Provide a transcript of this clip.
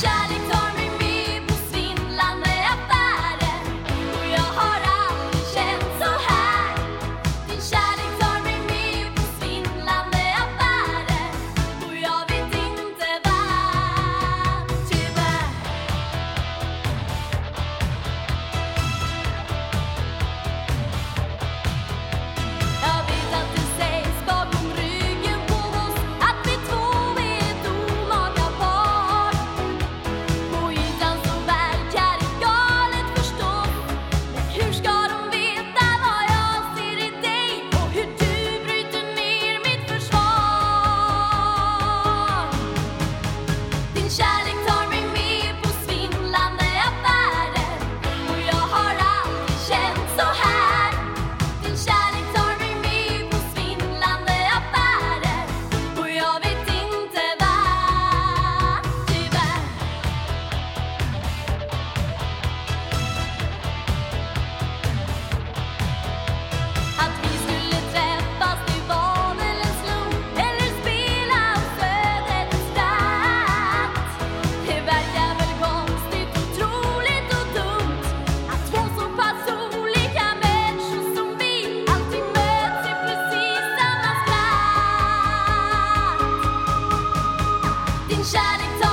kärlek shining. shining